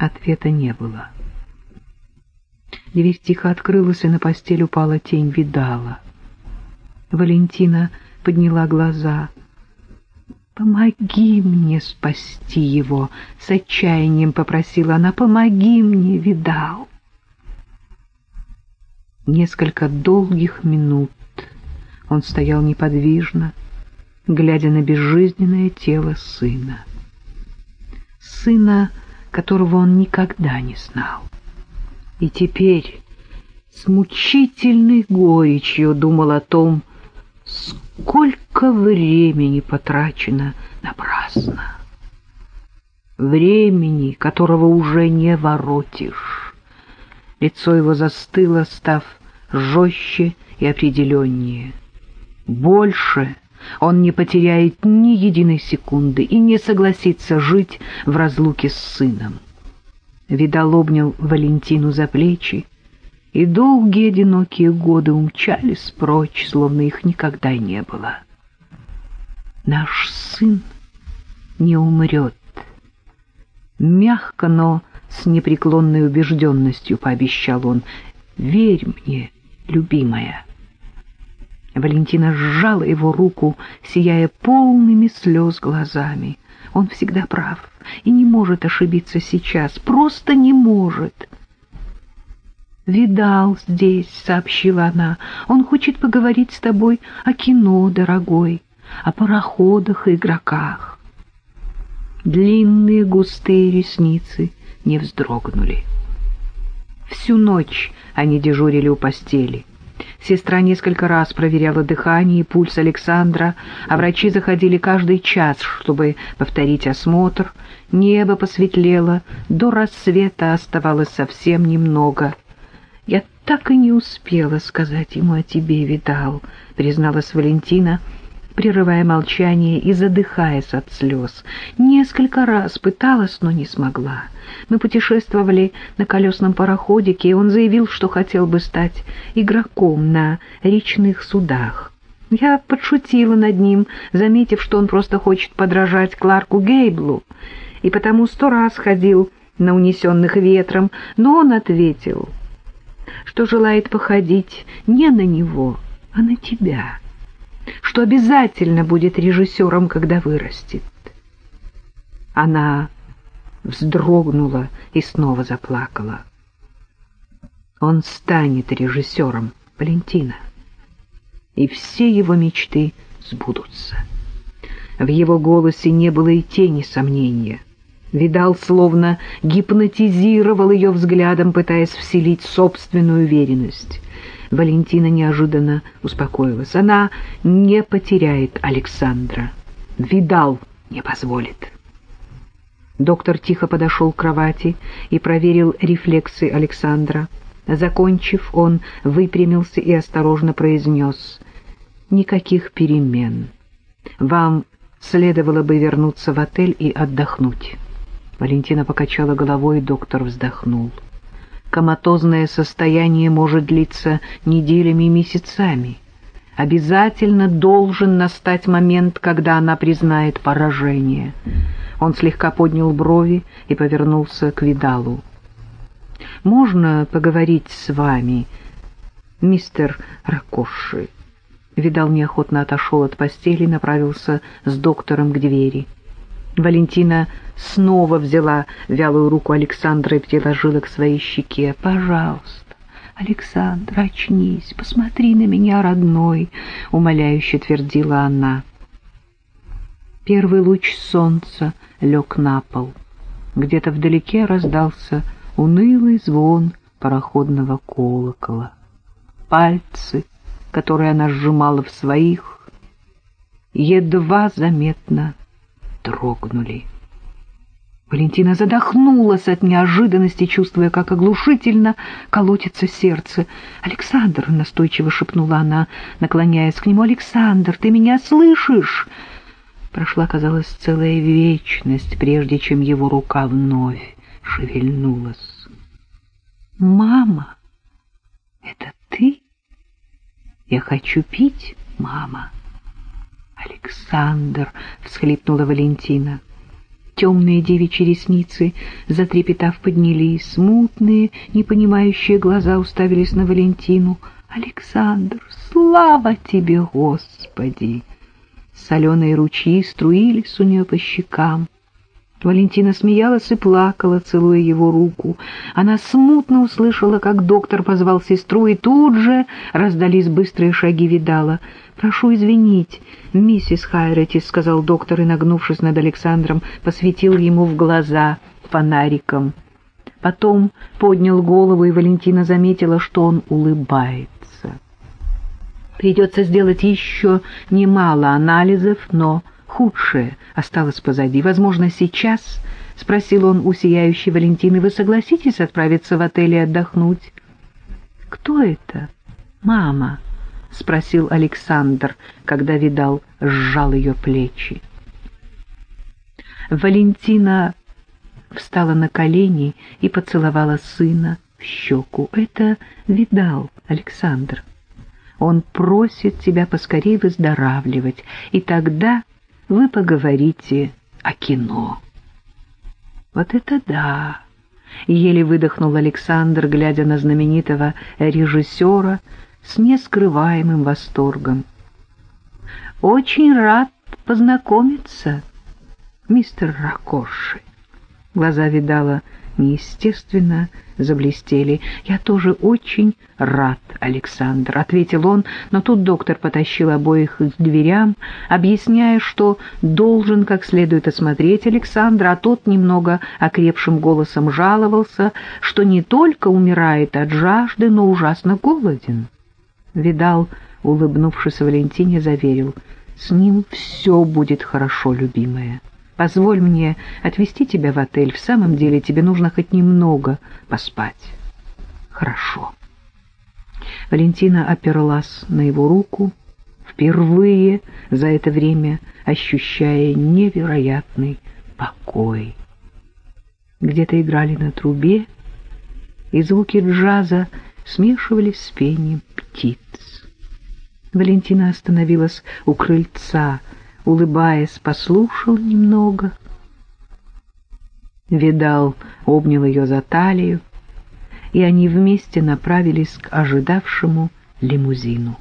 Ответа не было. Дверь тихо открылась, и на постель упала тень видала. Валентина подняла глаза. «Помоги мне спасти его!» — с отчаянием попросила она. «Помоги мне, видал!» Несколько долгих минут он стоял неподвижно, глядя на безжизненное тело сына. Сына, которого он никогда не знал. И теперь с мучительной горечью думал о том, сколько времени потрачено напрасно. Времени, которого уже не воротишь. Лицо его застыло, став жестче и определеннее. Больше он не потеряет ни единой секунды и не согласится жить в разлуке с сыном. Видал обнял Валентину за плечи, и долгие одинокие годы умчались прочь, словно их никогда и не было. Наш сын не умрет. Мягко, но с непреклонной убежденностью пообещал он. «Верь мне, любимая». Валентина сжала его руку, сияя полными слез глазами. Он всегда прав и не может ошибиться сейчас, просто не может. «Видал здесь», — сообщила она, — «он хочет поговорить с тобой о кино, дорогой, о пароходах и игроках». Длинные густые ресницы не вздрогнули. Всю ночь они дежурили у постели. Сестра несколько раз проверяла дыхание и пульс Александра, а врачи заходили каждый час, чтобы повторить осмотр. Небо посветлело, до рассвета оставалось совсем немного — «Я так и не успела сказать ему о тебе, видал», — призналась Валентина, прерывая молчание и задыхаясь от слез. «Несколько раз пыталась, но не смогла. Мы путешествовали на колесном пароходике, и он заявил, что хотел бы стать игроком на речных судах. Я подшутила над ним, заметив, что он просто хочет подражать Кларку Гейблу, и потому сто раз ходил на унесенных ветром, но он ответил — что желает походить не на него, а на тебя, что обязательно будет режиссером, когда вырастет. Она вздрогнула и снова заплакала. Он станет режиссером, Валентина, и все его мечты сбудутся. В его голосе не было и тени сомнения — Видал, словно гипнотизировал ее взглядом, пытаясь вселить собственную уверенность. Валентина неожиданно успокоилась. Она не потеряет Александра. Видал не позволит. Доктор тихо подошел к кровати и проверил рефлексы Александра. Закончив, он выпрямился и осторожно произнес «Никаких перемен. Вам следовало бы вернуться в отель и отдохнуть». Валентина покачала головой, и доктор вздохнул. Коматозное состояние может длиться неделями и месяцами. Обязательно должен настать момент, когда она признает поражение. Он слегка поднял брови и повернулся к Видалу. «Можно поговорить с вами, мистер Ракоши?» Видал неохотно отошел от постели и направился с доктором к двери. Валентина снова взяла вялую руку Александра и приложила к своей щеке. «Пожалуйста, Александр, очнись, посмотри на меня, родной», — умоляюще твердила она. Первый луч солнца лег на пол. Где-то вдалеке раздался унылый звон пароходного колокола. Пальцы, которые она сжимала в своих, едва заметно дрогнули. Валентина задохнулась от неожиданности, чувствуя, как оглушительно колотится сердце. «Александр!» — настойчиво шепнула она, наклоняясь к нему. «Александр, ты меня слышишь?» Прошла, казалось, целая вечность, прежде чем его рука вновь шевельнулась. «Мама, это ты? Я хочу пить, мама!» «Александр!» — всхлипнула Валентина. Темные девичьи ресницы, затрепетав, поднялись, смутные, непонимающие глаза уставились на Валентину. «Александр, слава тебе, Господи!» Соленые ручьи струились у нее по щекам. Валентина смеялась и плакала, целуя его руку. Она смутно услышала, как доктор позвал сестру, и тут же раздались быстрые шаги Видала. «Прошу извинить, миссис Хайретис», — сказал доктор, и, нагнувшись над Александром, посветил ему в глаза фонариком. Потом поднял голову, и Валентина заметила, что он улыбается. Придется сделать еще немало анализов, но худшее осталось позади. Возможно, сейчас, — спросил он у сияющей Валентины, — вы согласитесь отправиться в отель и отдохнуть? — Кто это? — Мама, — спросил Александр, когда видал, сжал ее плечи. Валентина встала на колени и поцеловала сына в щеку. Это видал Александр. Он просит тебя поскорее выздоравливать, и тогда вы поговорите о кино. Вот это да! Еле выдохнул Александр, глядя на знаменитого режиссера с нескрываемым восторгом. Очень рад познакомиться, мистер Ракоши. Глаза видала неестественно заблестели. «Я тоже очень рад, Александр», — ответил он, но тут доктор потащил обоих к дверям, объясняя, что должен как следует осмотреть Александра, а тот немного окрепшим голосом жаловался, что не только умирает от жажды, но ужасно голоден. Видал, улыбнувшись Валентине, заверил, «С ним все будет хорошо, любимая». Позволь мне отвезти тебя в отель. В самом деле тебе нужно хоть немного поспать. Хорошо. Валентина оперлась на его руку, впервые за это время ощущая невероятный покой. Где-то играли на трубе, и звуки джаза смешивались с пением птиц. Валентина остановилась у крыльца, улыбаясь, послушал немного. Видал, обнял ее за талию, и они вместе направились к ожидавшему лимузину.